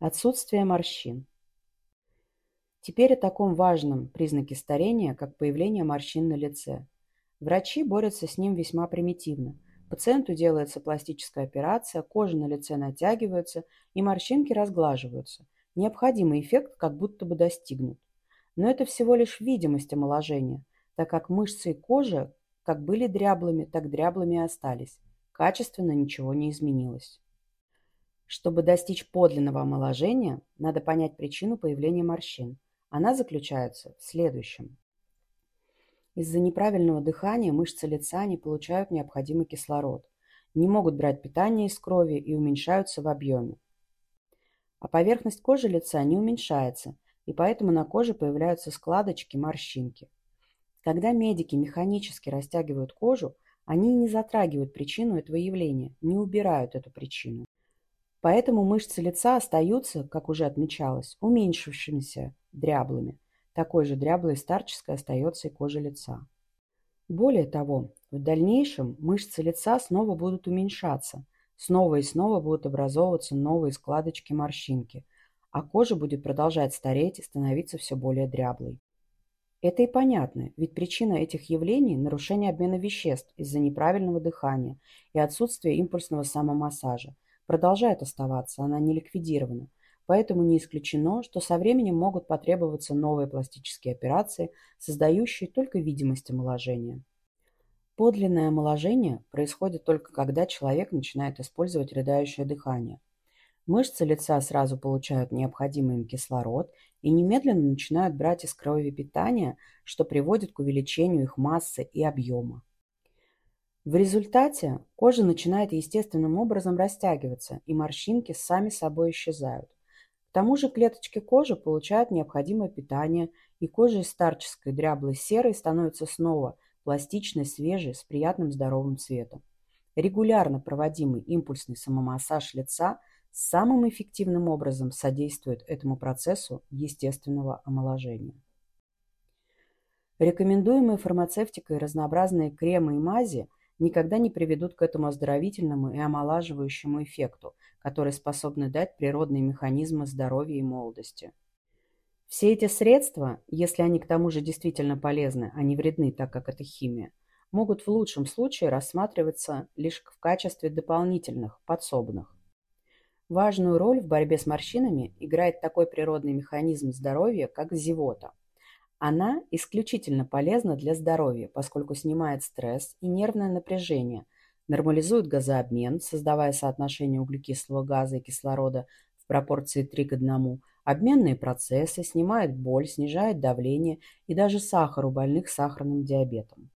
Отсутствие морщин. Теперь о таком важном признаке старения, как появление морщин на лице. Врачи борются с ним весьма примитивно. Пациенту делается пластическая операция, кожа на лице натягивается и морщинки разглаживаются. Необходимый эффект как будто бы достигнут. Но это всего лишь видимость омоложения, так как мышцы и кожа как были дряблыми, так дряблыми и остались. Качественно ничего не изменилось. Чтобы достичь подлинного омоложения, надо понять причину появления морщин. Она заключается в следующем. Из-за неправильного дыхания мышцы лица не получают необходимый кислород, не могут брать питание из крови и уменьшаются в объеме. А поверхность кожи лица не уменьшается, и поэтому на коже появляются складочки, морщинки. Когда медики механически растягивают кожу, они не затрагивают причину этого явления, не убирают эту причину. Поэтому мышцы лица остаются, как уже отмечалось, уменьшившимися, дряблыми. Такой же дряблой старческой остается и кожа лица. Более того, в дальнейшем мышцы лица снова будут уменьшаться, снова и снова будут образовываться новые складочки-морщинки, а кожа будет продолжать стареть и становиться все более дряблой. Это и понятно, ведь причина этих явлений – нарушение обмена веществ из-за неправильного дыхания и отсутствия импульсного самомассажа – продолжает оставаться, она не ликвидирована. Поэтому не исключено, что со временем могут потребоваться новые пластические операции, создающие только видимость омоложения. Подлинное омоложение происходит только когда человек начинает использовать рыдающее дыхание. Мышцы лица сразу получают необходимый им кислород и немедленно начинают брать из крови питание, что приводит к увеличению их массы и объема. В результате кожа начинает естественным образом растягиваться, и морщинки сами собой исчезают. К тому же клеточки кожи получают необходимое питание, и кожа из старческой дряблой серой становится снова пластичной, свежей, с приятным здоровым цветом. Регулярно проводимый импульсный самомассаж лица самым эффективным образом содействует этому процессу естественного омоложения. Рекомендуемые фармацевтикой разнообразные кремы и мази – никогда не приведут к этому оздоровительному и омолаживающему эффекту, который способны дать природные механизмы здоровья и молодости. Все эти средства, если они к тому же действительно полезны, а не вредны, так как это химия, могут в лучшем случае рассматриваться лишь в качестве дополнительных, подсобных. Важную роль в борьбе с морщинами играет такой природный механизм здоровья, как зевота – она исключительно полезна для здоровья, поскольку снимает стресс и нервное напряжение, нормализует газообмен, создавая соотношение углекислого газа и кислорода в пропорции 3 к 1, обменные процессы, снимает боль, снижает давление и даже сахар у больных сахарным диабетом.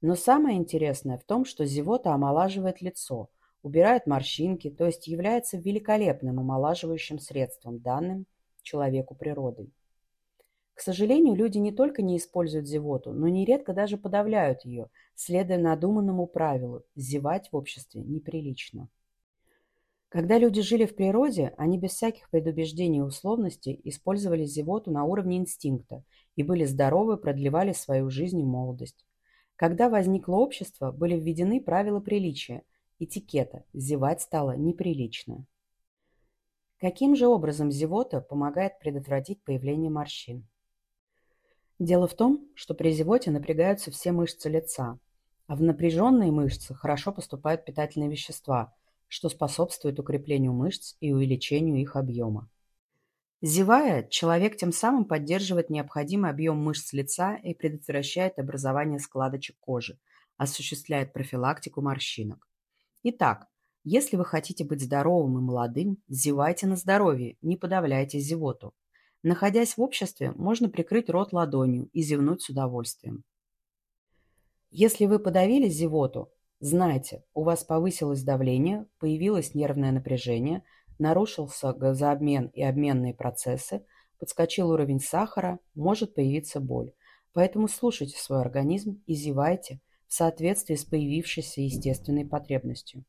Но самое интересное в том, что зевота омолаживает лицо, убирает морщинки, то есть является великолепным омолаживающим средством, данным человеку природой. К сожалению, люди не только не используют зевоту, но нередко даже подавляют ее, следуя надуманному правилу – зевать в обществе неприлично. Когда люди жили в природе, они без всяких предубеждений и условностей использовали зевоту на уровне инстинкта и были здоровы, продлевали свою жизнь и молодость. Когда возникло общество, были введены правила приличия, этикета, зевать стало неприлично. Каким же образом зевота помогает предотвратить появление морщин? Дело в том, что при зевоте напрягаются все мышцы лица, а в напряженные мышцы хорошо поступают питательные вещества, что способствует укреплению мышц и увеличению их объема. Зевая, человек тем самым поддерживает необходимый объем мышц лица и предотвращает образование складочек кожи, осуществляет профилактику морщинок. Итак, если вы хотите быть здоровым и молодым, зевайте на здоровье, не подавляйте зевоту. Находясь в обществе, можно прикрыть рот ладонью и зевнуть с удовольствием. Если вы подавили зевоту, знайте, у вас повысилось давление, появилось нервное напряжение, нарушился газообмен и обменные процессы, подскочил уровень сахара, может появиться боль. Поэтому слушайте свой организм и зевайте в соответствии с появившейся естественной потребностью.